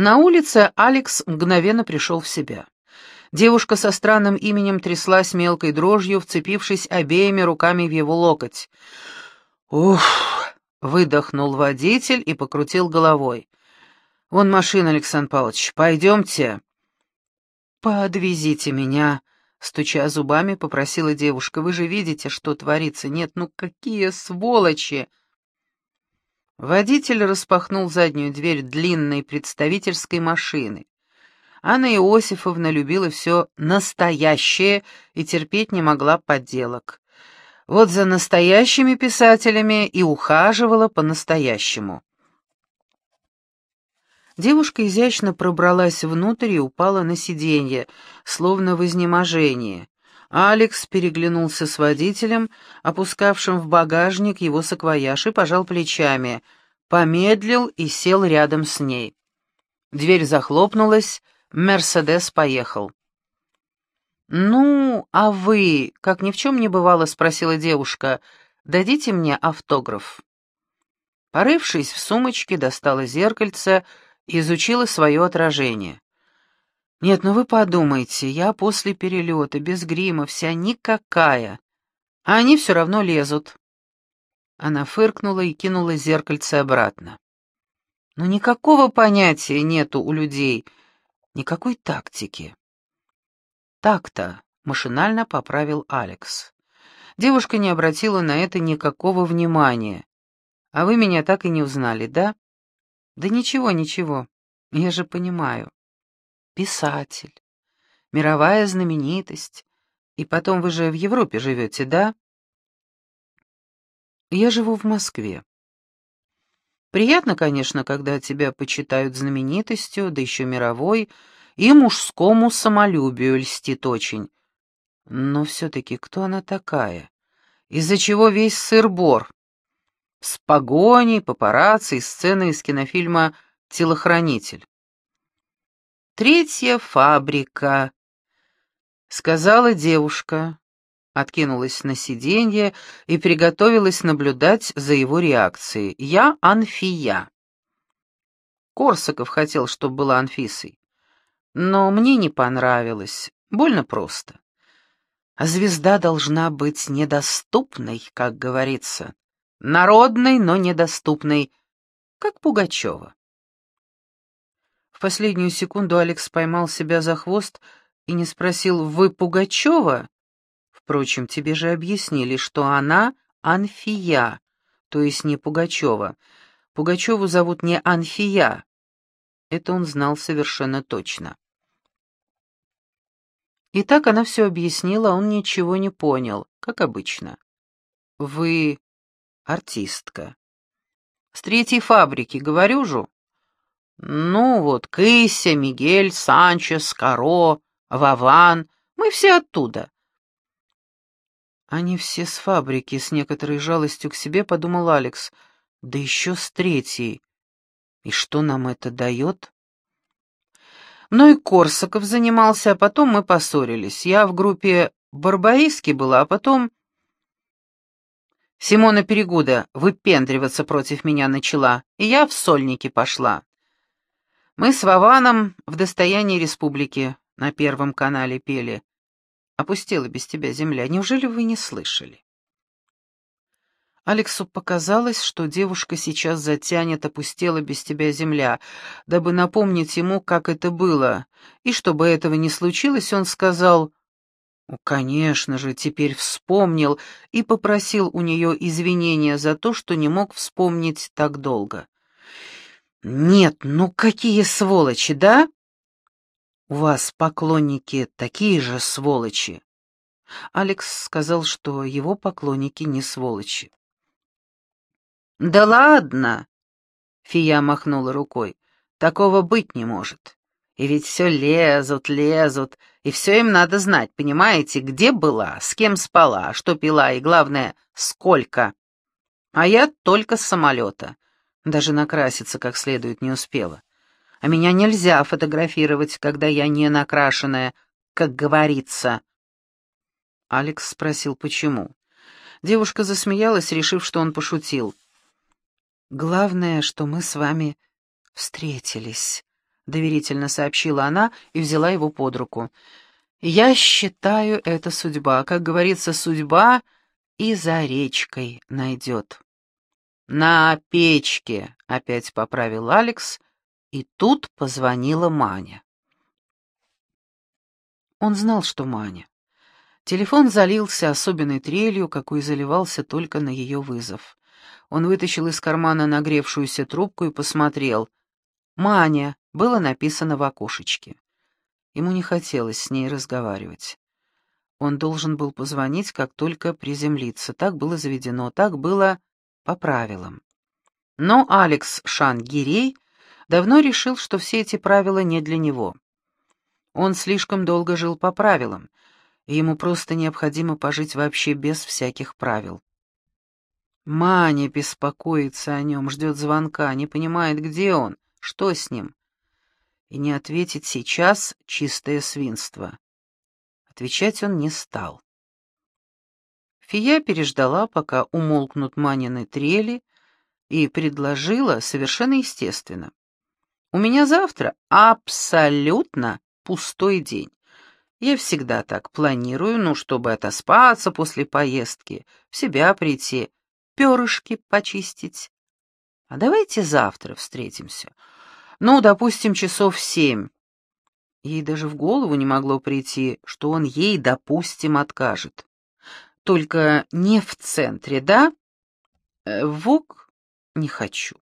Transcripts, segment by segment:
На улице Алекс мгновенно пришел в себя. Девушка со странным именем тряслась мелкой дрожью, вцепившись обеими руками в его локоть. «Ух!» — выдохнул водитель и покрутил головой. «Вон машина, Александр Павлович, пойдемте». «Подвезите меня», — стуча зубами, попросила девушка. «Вы же видите, что творится. Нет, ну какие сволочи!» Водитель распахнул заднюю дверь длинной представительской машины. Анна Иосифовна любила все настоящее и терпеть не могла подделок. Вот за настоящими писателями и ухаживала по-настоящему. Девушка изящно пробралась внутрь и упала на сиденье, словно в изнеможении. Алекс переглянулся с водителем, опускавшим в багажник его саквояж, и пожал плечами, помедлил и сел рядом с ней. Дверь захлопнулась, Мерседес поехал. «Ну, а вы, как ни в чем не бывало, — спросила девушка, — дадите мне автограф?» Порывшись в сумочке, достала зеркальце изучила свое отражение. «Нет, ну вы подумайте, я после перелета, без грима, вся никакая, а они все равно лезут». Она фыркнула и кинула зеркальце обратно. «Ну никакого понятия нету у людей, никакой тактики». «Так-то», — машинально поправил Алекс. Девушка не обратила на это никакого внимания. «А вы меня так и не узнали, да?» «Да ничего, ничего, я же понимаю» писатель, мировая знаменитость. И потом вы же в Европе живете, да? Я живу в Москве. Приятно, конечно, когда тебя почитают знаменитостью, да еще мировой, и мужскому самолюбию льстит очень. Но все-таки кто она такая? Из-за чего весь сыр-бор? С погоней, папарацци сцены из кинофильма «Телохранитель». Третья фабрика, — сказала девушка, откинулась на сиденье и приготовилась наблюдать за его реакцией. «Я Анфия». Корсаков хотел, чтобы была Анфисой. Но мне не понравилось. Больно просто. А звезда должна быть недоступной, как говорится. Народной, но недоступной, как Пугачева. В последнюю секунду Алекс поймал себя за хвост и не спросил «Вы Пугачева?» Впрочем, тебе же объяснили, что она Анфия, то есть не Пугачева. Пугачеву зовут не Анфия. Это он знал совершенно точно. И так она все объяснила, он ничего не понял, как обычно. «Вы артистка». «С третьей фабрики, говорю же». Ну вот, Кыся, Мигель, Санчес, Каро, Вован, мы все оттуда. Они все с фабрики, с некоторой жалостью к себе подумал Алекс, да еще с третьей. И что нам это дает? Мной Корсаков занимался, а потом мы поссорились. Я в группе Барбариски была, а потом... Симона Перегуда выпендриваться против меня начала, и я в сольники пошла. Мы с Вованом в «Достоянии республики» на Первом канале пели. «Опустела без тебя земля». Неужели вы не слышали? Алексу показалось, что девушка сейчас затянет «Опустела без тебя земля», дабы напомнить ему, как это было. И чтобы этого не случилось, он сказал «Ну, «Конечно же, теперь вспомнил» и попросил у нее извинения за то, что не мог вспомнить так долго. «Нет, ну какие сволочи, да?» «У вас поклонники такие же сволочи». Алекс сказал, что его поклонники не сволочи. «Да ладно!» — Фия махнула рукой. «Такого быть не может. И ведь все лезут, лезут, и все им надо знать, понимаете, где была, с кем спала, что пила, и, главное, сколько. А я только с самолета. Даже накраситься как следует не успела. А меня нельзя фотографировать, когда я не накрашенная, как говорится. Алекс спросил, почему. Девушка засмеялась, решив, что он пошутил. «Главное, что мы с вами встретились», — доверительно сообщила она и взяла его под руку. «Я считаю, это судьба. Как говорится, судьба и за речкой найдет». «На печке», — опять поправил Алекс, и тут позвонила Маня. Он знал, что Маня. Телефон залился особенной трелью, какой заливался только на ее вызов. Он вытащил из кармана нагревшуюся трубку и посмотрел. «Маня» было написано в окошечке. Ему не хотелось с ней разговаривать. Он должен был позвонить, как только приземлиться. Так было заведено, так было по правилам. Но Алекс Шан-Гирей давно решил, что все эти правила не для него. Он слишком долго жил по правилам, и ему просто необходимо пожить вообще без всяких правил. Маня беспокоится о нем, ждет звонка, не понимает, где он, что с ним. И не ответить сейчас — чистое свинство. Отвечать он не стал. Фия переждала, пока умолкнут Манины трели, и предложила совершенно естественно. «У меня завтра абсолютно пустой день. Я всегда так планирую, ну, чтобы отоспаться после поездки, в себя прийти, перышки почистить. А давайте завтра встретимся. Ну, допустим, часов семь. Ей даже в голову не могло прийти, что он ей, допустим, откажет. Только не в центре, да? Э, Вок не хочу.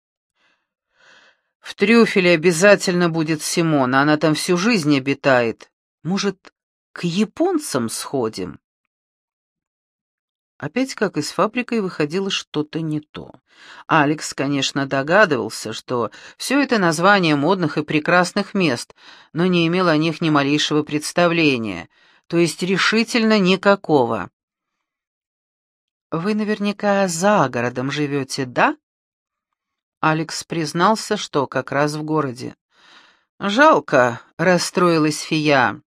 В трюфеле обязательно будет Симона, она там всю жизнь обитает. Может, к японцам сходим? Опять, как и с фабрикой, выходило что-то не то. Алекс, конечно, догадывался, что все это название модных и прекрасных мест, но не имел о них ни малейшего представления, то есть решительно никакого. «Вы наверняка за городом живете, да?» Алекс признался, что как раз в городе. «Жалко», — расстроилась Фия.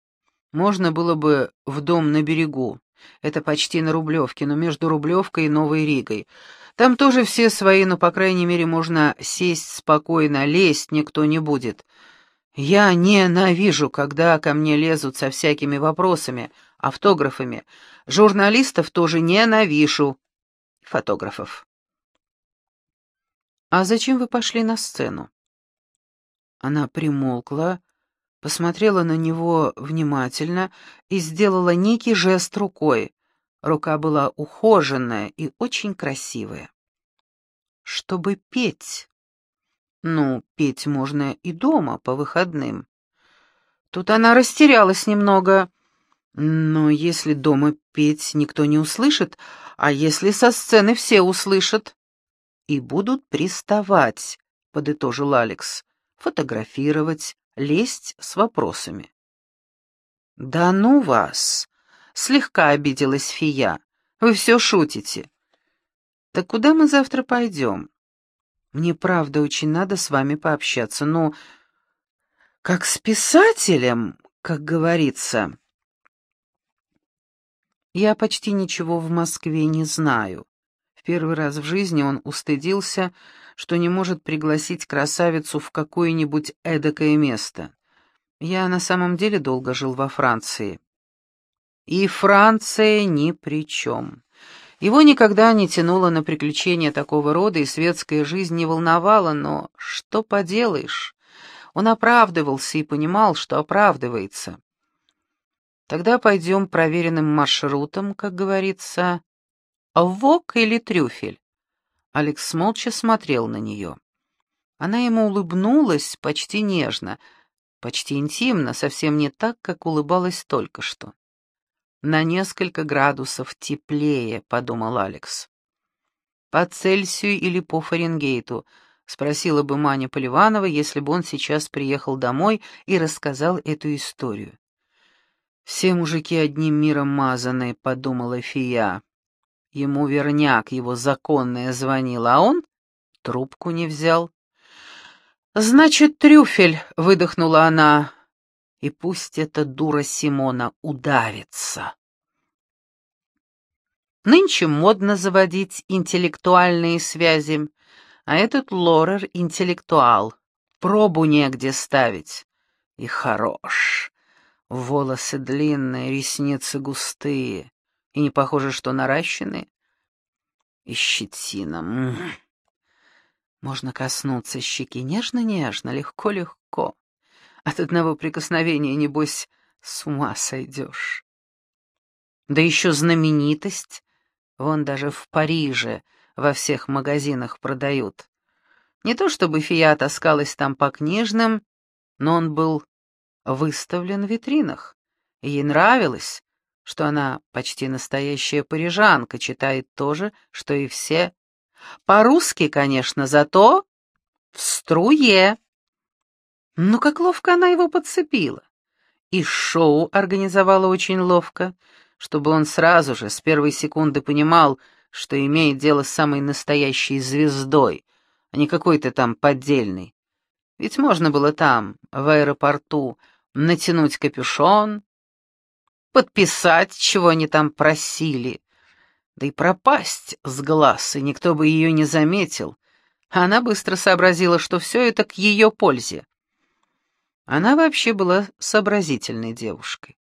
«Можно было бы в дом на берегу». Это почти на Рублевке, но между Рублевкой и Новой Ригой. Там тоже все свои, но, по крайней мере, можно сесть спокойно, лезть никто не будет. Я ненавижу, когда ко мне лезут со всякими вопросами, автографами. Журналистов тоже ненавижу. Фотографов. «А зачем вы пошли на сцену?» Она примолкла, посмотрела на него внимательно и сделала некий жест рукой. Рука была ухоженная и очень красивая. «Чтобы петь». «Ну, петь можно и дома, по выходным». Тут она растерялась немного. «Но если дома петь никто не услышит, а если со сцены все услышат?» «И будут приставать», — подытожил Алекс, — «фотографировать, лезть с вопросами. «Да ну вас!» — слегка обиделась фия. «Вы все шутите». «Так куда мы завтра пойдем?» «Мне правда очень надо с вами пообщаться, ну, как с писателем, как говорится». «Я почти ничего в Москве не знаю». Первый раз в жизни он устыдился, что не может пригласить красавицу в какое-нибудь эдакое место. Я на самом деле долго жил во Франции. И Франция ни при чем. Его никогда не тянуло на приключения такого рода, и светская жизнь не волновала, но что поделаешь? Он оправдывался и понимал, что оправдывается. Тогда пойдем проверенным маршрутом, как говорится. Вок или трюфель? Алекс молча смотрел на нее. Она ему улыбнулась почти нежно, почти интимно, совсем не так, как улыбалась только что. «На несколько градусов теплее», — подумал Алекс. «По Цельсию или по Фаренгейту?» — спросила бы Маня Поливанова, если бы он сейчас приехал домой и рассказал эту историю. «Все мужики одним миром мазаны», — подумала Фия. Ему верняк его законная звонила, а он трубку не взял. «Значит, трюфель», — выдохнула она, — «и пусть эта дура Симона удавится». Нынче модно заводить интеллектуальные связи, а этот Лорер — интеллектуал. Пробу негде ставить. И хорош. Волосы длинные, ресницы густые. И не похоже, что наращенные. И щетина. М -м -м. Можно коснуться щеки нежно-нежно, легко-легко. От одного прикосновения, небось, с ума сойдешь. Да еще знаменитость. Вон даже в Париже во всех магазинах продают. Не то чтобы фия таскалась там по книжным, но он был выставлен в витринах. Ей нравилось, что она почти настоящая парижанка, читает то же, что и все. По-русски, конечно, зато в струе. Ну, как ловко она его подцепила. И шоу организовала очень ловко, чтобы он сразу же, с первой секунды понимал, что имеет дело с самой настоящей звездой, а не какой-то там поддельной. Ведь можно было там, в аэропорту, натянуть капюшон, подписать, чего они там просили, да и пропасть с глаз, и никто бы ее не заметил. Она быстро сообразила, что все это к ее пользе. Она вообще была сообразительной девушкой.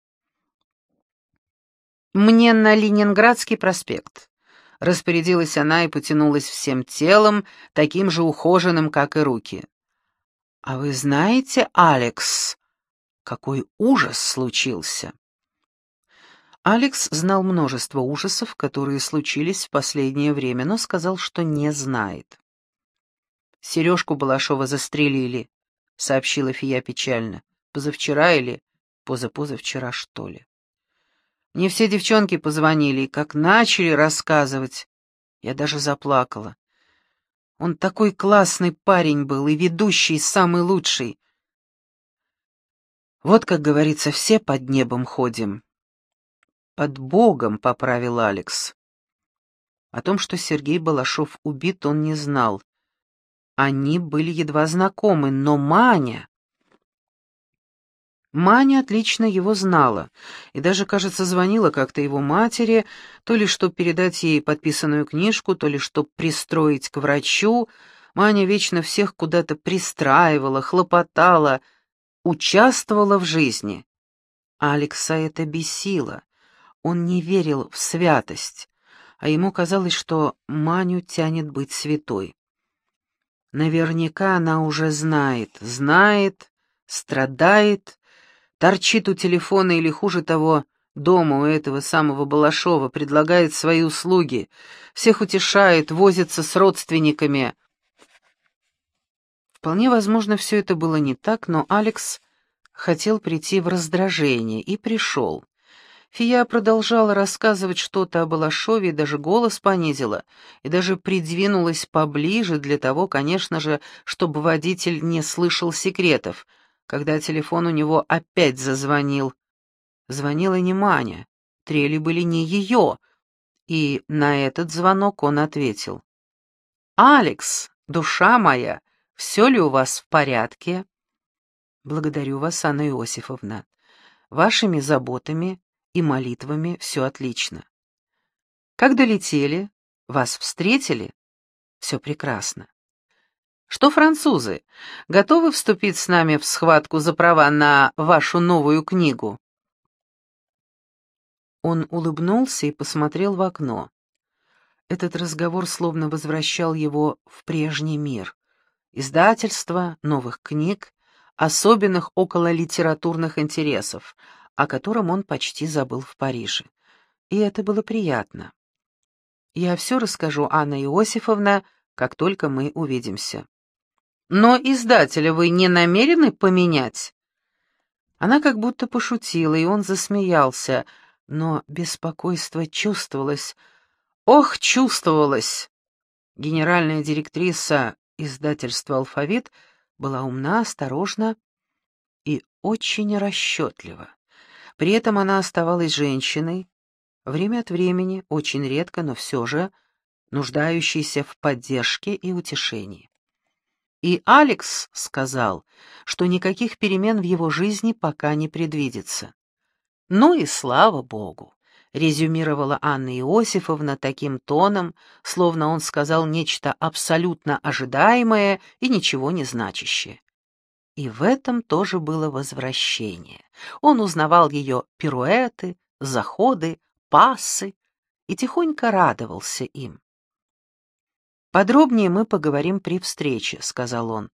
«Мне на Ленинградский проспект», — распорядилась она и потянулась всем телом, таким же ухоженным, как и руки. «А вы знаете, Алекс, какой ужас случился?» Алекс знал множество ужасов, которые случились в последнее время, но сказал, что не знает. «Сережку Балашова застрелили», — сообщила Фия печально. «Позавчера или позапозавчера, что ли?» Мне все девчонки позвонили, и как начали рассказывать, я даже заплакала. Он такой классный парень был, и ведущий самый лучший. Вот, как говорится, все под небом ходим. «Под Богом», — поправил Алекс. О том, что Сергей Балашов убит, он не знал. Они были едва знакомы, но Маня... Маня отлично его знала и даже, кажется, звонила как-то его матери, то ли чтобы передать ей подписанную книжку, то ли чтобы пристроить к врачу. Маня вечно всех куда-то пристраивала, хлопотала, участвовала в жизни. Алекса это бесило. Он не верил в святость, а ему казалось, что Маню тянет быть святой. Наверняка она уже знает, знает, страдает, торчит у телефона или, хуже того, дома у этого самого Балашова, предлагает свои услуги, всех утешает, возится с родственниками. Вполне возможно, все это было не так, но Алекс хотел прийти в раздражение и пришел. Фия продолжала рассказывать что-то о Балашове, даже голос понизила, и даже придвинулась поближе для того, конечно же, чтобы водитель не слышал секретов, когда телефон у него опять зазвонил. Звонила не Маня, трели были не ее, и на этот звонок он ответил. «Алекс, душа моя, все ли у вас в порядке?» «Благодарю вас, Анна Иосифовна. Вашими заботами и молитвами все отлично. Как долетели? Вас встретили? Все прекрасно. Что французы, готовы вступить с нами в схватку за права на вашу новую книгу? Он улыбнулся и посмотрел в окно. Этот разговор словно возвращал его в прежний мир. Издательство новых книг, особенных окололитературных интересов, о котором он почти забыл в Париже. И это было приятно. Я все расскажу, Анна Иосифовна, как только мы увидимся. Но издателя вы не намерены поменять? Она как будто пошутила, и он засмеялся, но беспокойство чувствовалось. Ох, чувствовалось! Генеральная директриса издательства «Алфавит» была умна, осторожна и очень расчетлива. При этом она оставалась женщиной, время от времени, очень редко, но все же, нуждающейся в поддержке и утешении. И Алекс сказал, что никаких перемен в его жизни пока не предвидится. «Ну и слава богу!» — резюмировала Анна Иосифовна таким тоном, словно он сказал нечто абсолютно ожидаемое и ничего не значащее. И в этом тоже было возвращение. Он узнавал ее пируэты, заходы, пассы и тихонько радовался им. «Подробнее мы поговорим при встрече», — сказал он.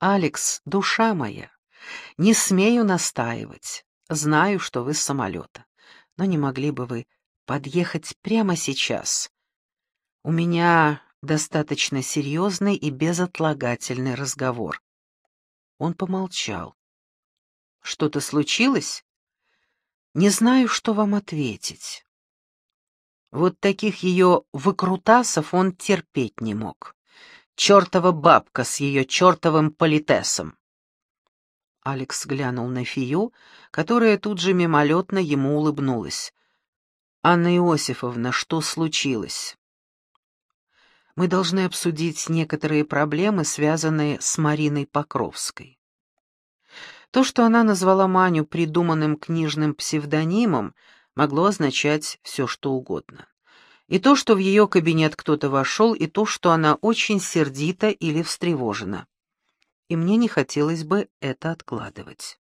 «Алекс, душа моя, не смею настаивать. Знаю, что вы с самолета. Но не могли бы вы подъехать прямо сейчас? У меня достаточно серьезный и безотлагательный разговор». Он помолчал. «Что-то случилось?» «Не знаю, что вам ответить». Вот таких ее выкрутасов он терпеть не мог. Чертова бабка с ее чертовым политесом. Алекс глянул на Фию, которая тут же мимолетно ему улыбнулась. «Анна Иосифовна, что случилось?» «Мы должны обсудить некоторые проблемы, связанные с Мариной Покровской». То, что она назвала Маню придуманным книжным псевдонимом, могло означать все, что угодно. И то, что в ее кабинет кто-то вошел, и то, что она очень сердита или встревожена. И мне не хотелось бы это откладывать.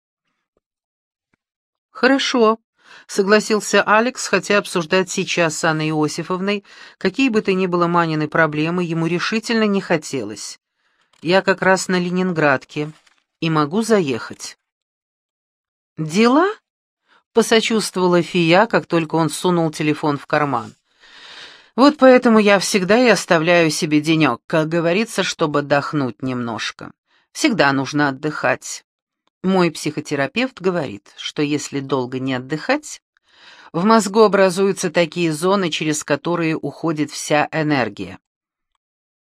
«Хорошо», — согласился Алекс, хотя обсуждать сейчас с Анной Иосифовной какие бы то ни было Манины проблемы ему решительно не хотелось. «Я как раз на Ленинградке и могу заехать». «Дела?» — посочувствовала Фия, как только он сунул телефон в карман. Вот поэтому я всегда и оставляю себе денек, как говорится, чтобы отдохнуть немножко. Всегда нужно отдыхать. Мой психотерапевт говорит, что если долго не отдыхать, в мозгу образуются такие зоны, через которые уходит вся энергия.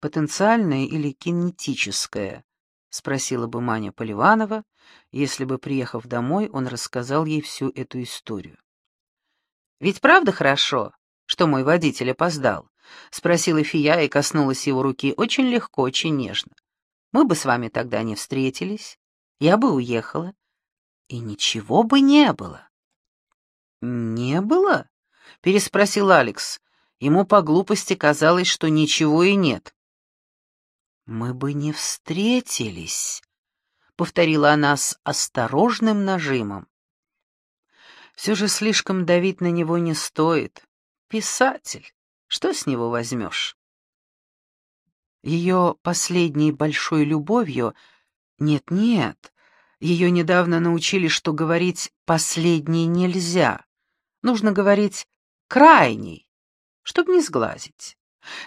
Потенциальная или кинетическая? Спросила бы Маня Поливанова, если бы, приехав домой, он рассказал ей всю эту историю. Ведь правда хорошо, что мой водитель опоздал?» — спросила Фия и коснулась его руки очень легко, очень нежно. «Мы бы с вами тогда не встретились, я бы уехала, и ничего бы не было». «Не было?» — переспросил Алекс. Ему по глупости казалось, что ничего и нет. «Мы бы не встретились», — повторила она с осторожным нажимом. «Все же слишком давить на него не стоит. Писатель. Что с него возьмешь? Ее последней большой любовью... Нет-нет, ее недавно научили, что говорить «последней» нельзя. Нужно говорить «крайней», чтобы не сглазить.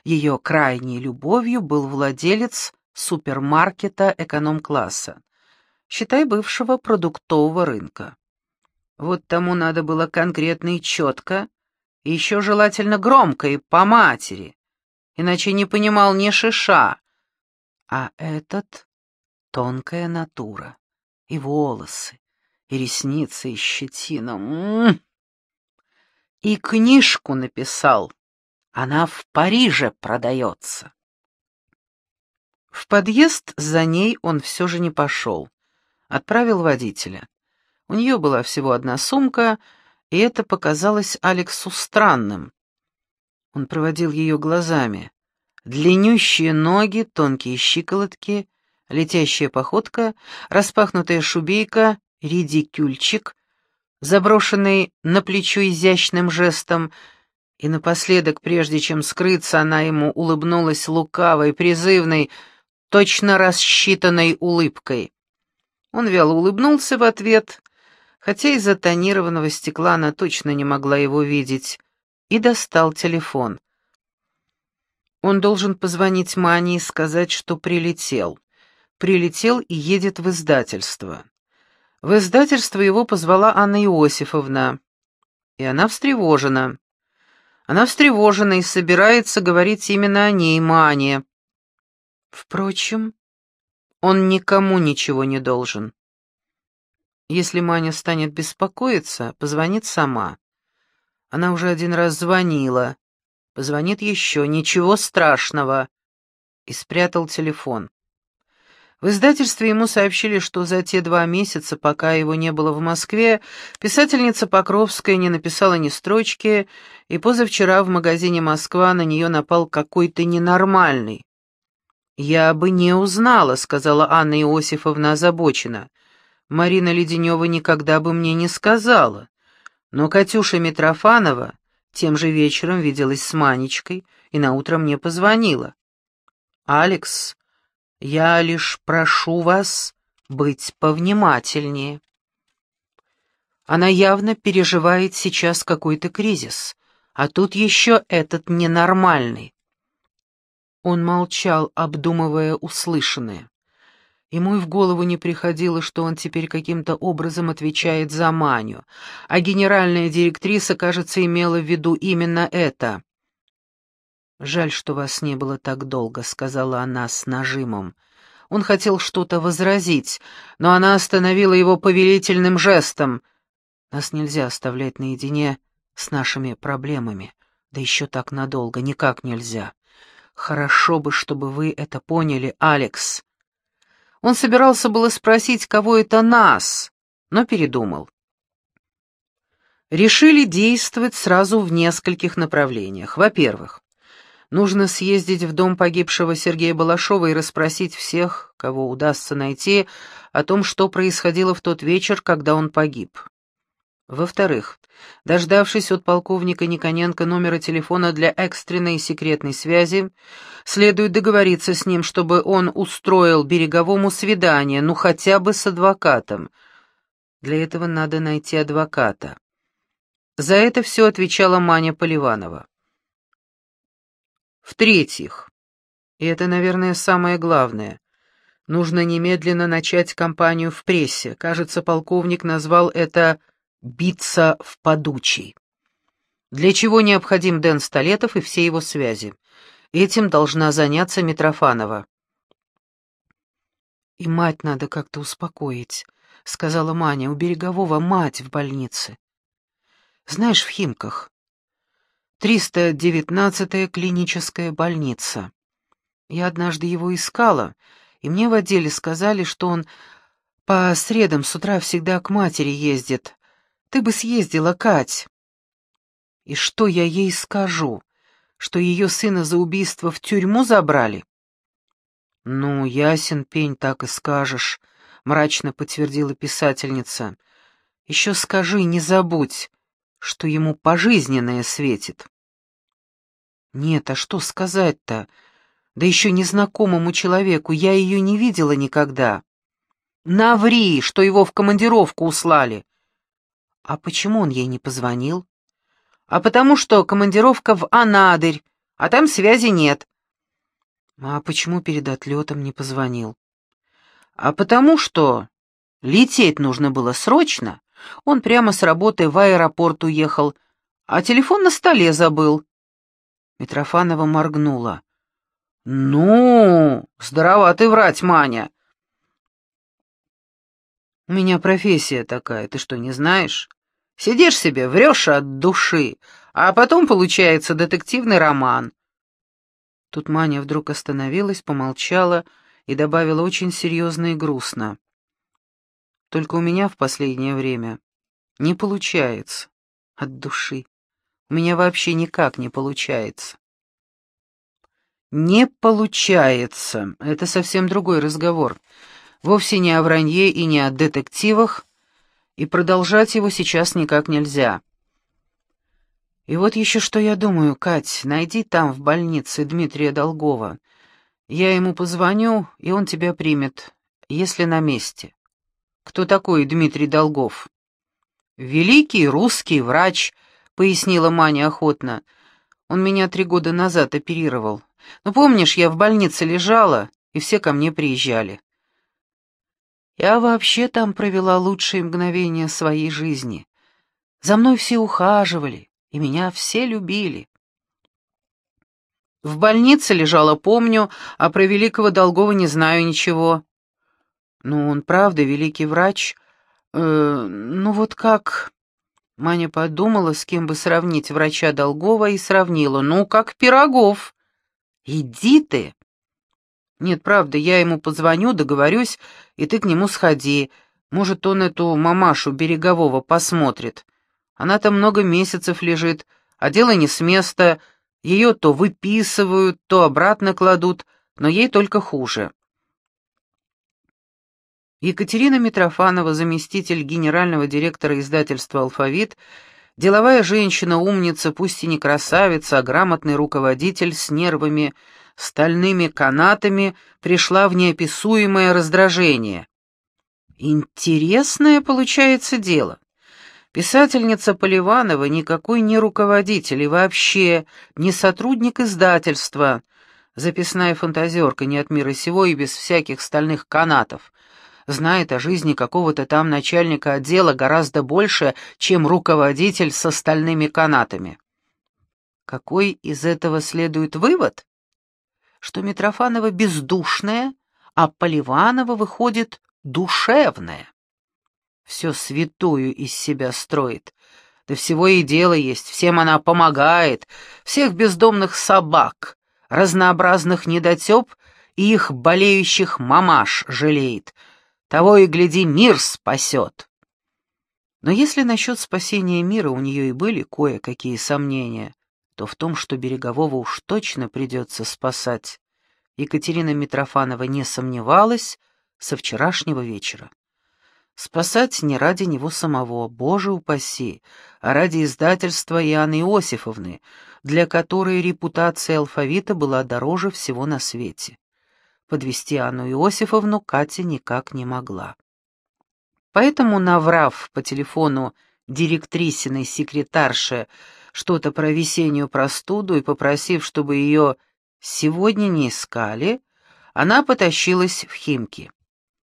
Ее крайней любовью был владелец супермаркета эконом-класса, считай бывшего продуктового рынка. Вот тому надо было конкретно и четко и еще желательно громко и по матери, иначе не понимал ни шиша. А этот — тонкая натура, и волосы, и ресницы, и щетина. М -м -м. И книжку написал. Она в Париже продается. В подъезд за ней он все же не пошел. Отправил водителя. У нее была всего одна сумка — и это показалось Алексу странным. Он проводил ее глазами. Длиннющие ноги, тонкие щиколотки, летящая походка, распахнутая шубейка, редикюльчик, заброшенный на плечо изящным жестом, и напоследок, прежде чем скрыться, она ему улыбнулась лукавой, призывной, точно рассчитанной улыбкой. Он вяло улыбнулся в ответ — хотя из-за тонированного стекла она точно не могла его видеть, и достал телефон. Он должен позвонить Мане и сказать, что прилетел. Прилетел и едет в издательство. В издательство его позвала Анна Иосифовна, и она встревожена. Она встревожена и собирается говорить именно о ней, Мане. Впрочем, он никому ничего не должен. Если Маня станет беспокоиться, позвонит сама. Она уже один раз звонила. Позвонит еще, ничего страшного. И спрятал телефон. В издательстве ему сообщили, что за те два месяца, пока его не было в Москве, писательница Покровская не написала ни строчки, и позавчера в магазине «Москва» на нее напал какой-то ненормальный. «Я бы не узнала», — сказала Анна Иосифовна озабоченно. «Марина Леденева никогда бы мне не сказала. Но Катюша Митрофанова тем же вечером виделась с Манечкой и наутро мне позвонила. «Алекс, я лишь прошу вас быть повнимательнее». Она явно переживает сейчас какой-то кризис, а тут еще этот ненормальный. Он молчал, обдумывая услышанное. Ему и в голову не приходило, что он теперь каким-то образом отвечает за Маню, а генеральная директриса, кажется, имела в виду именно это. «Жаль, что вас не было так долго», — сказала она с нажимом. Он хотел что-то возразить, но она остановила его повелительным жестом. «Нас нельзя оставлять наедине с нашими проблемами, да еще так надолго, никак нельзя. Хорошо бы, чтобы вы это поняли, Алекс. Он собирался было спросить, кого это нас, но передумал. Решили действовать сразу в нескольких направлениях. Во-первых, нужно съездить в дом погибшего Сергея Балашова и расспросить всех, кого удастся найти, о том, что происходило в тот вечер, когда он погиб. Во-вторых, дождавшись от полковника Никоненко номера телефона для экстренной секретной связи, следует договориться с ним, чтобы он устроил Береговому свидание, ну хотя бы с адвокатом. Для этого надо найти адвоката. За это все отвечала Маня Поливанова. В-третьих, и это, наверное, самое главное, нужно немедленно начать кампанию в прессе. Кажется, полковник назвал это биться в подучий. Для чего необходим Дэн Столетов и все его связи? Этим должна заняться Митрофанова. «И мать надо как-то успокоить», — сказала Маня. «У Берегового мать в больнице. Знаешь, в Химках. 319-я клиническая больница. Я однажды его искала, и мне в отделе сказали, что он по средам с утра всегда к матери ездит, ты бы съездила, Кать. И что я ей скажу? Что ее сына за убийство в тюрьму забрали? Ну, ясен пень, так и скажешь, мрачно подтвердила писательница. Еще скажи, не забудь, что ему пожизненное светит. Нет, а что сказать-то? Да еще незнакомому человеку, я ее не видела никогда. Наври, что его в командировку услали. А почему он ей не позвонил? А потому что командировка в Анадырь, а там связи нет. А почему перед отлетом не позвонил? А потому что лететь нужно было срочно. Он прямо с работы в аэропорт уехал, а телефон на столе забыл. Митрофанова моргнула. «Ну, здорова ты врать, Маня!» «У меня профессия такая, ты что, не знаешь? Сидишь себе, врешь от души, а потом получается детективный роман». Тут Маня вдруг остановилась, помолчала и добавила очень серьезно и грустно. «Только у меня в последнее время не получается от души. У меня вообще никак не получается». «Не получается. Это совсем другой разговор. Вовсе не о вранье и не о детективах, и продолжать его сейчас никак нельзя. И вот еще что я думаю, Кать, найди там, в больнице, Дмитрия Долгова. Я ему позвоню, и он тебя примет, если на месте. Кто такой Дмитрий Долгов? Великий русский врач, пояснила Маня охотно. Он меня три года назад оперировал. Ну, помнишь, я в больнице лежала, и все ко мне приезжали. Я вообще там провела лучшие мгновения своей жизни. За мной все ухаживали, и меня все любили. В больнице лежала, помню, а про великого Долгова не знаю ничего. Ну, он правда великий врач. Э, ну вот как... Маня подумала, с кем бы сравнить врача Долгова, и сравнила. Ну, как Пирогов. «Иди ты!» «Нет, правда, я ему позвоню, договорюсь, и ты к нему сходи. Может, он эту мамашу Берегового посмотрит. Она там много месяцев лежит, а дело не с места. Ее то выписывают, то обратно кладут. но ей только хуже. Екатерина Митрофанова, заместитель генерального директора издательства «Алфавит», деловая женщина, умница, пусть и не красавица, а грамотный руководитель с нервами, стальными канатами, пришла в неописуемое раздражение. Интересное получается дело. Писательница Поливанова никакой не руководитель и вообще не сотрудник издательства, записная фантазерка не от мира сего и без всяких стальных канатов, знает о жизни какого-то там начальника отдела гораздо больше, чем руководитель с остальными канатами. Какой из этого следует вывод? Что Митрофанова бездушная, а Поливанова выходит душевная. Все святую из себя строит. Да всего и дело есть, всем она помогает, всех бездомных собак, разнообразных недотеп и их болеющих мамаш жалеет, того и гляди, мир спасет. Но если насчет спасения мира у нее и были кое-какие сомнения, то в том, что Берегового уж точно придется спасать, Екатерина Митрофанова не сомневалась со вчерашнего вечера. Спасать не ради него самого, боже упаси, а ради издательства Иоанны Иосифовны, для которой репутация алфавита была дороже всего на свете подвести Анну Иосифовну Катя никак не могла. Поэтому, наврав по телефону директрисиной секретарше что-то про весеннюю простуду и попросив, чтобы ее сегодня не искали, она потащилась в Химки.